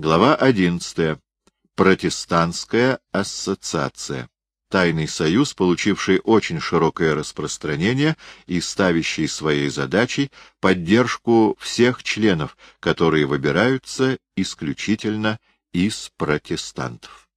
Глава 11. Протестантская ассоциация. Тайный союз, получивший очень широкое распространение и ставящий своей задачей поддержку всех членов, которые выбираются исключительно из протестантов.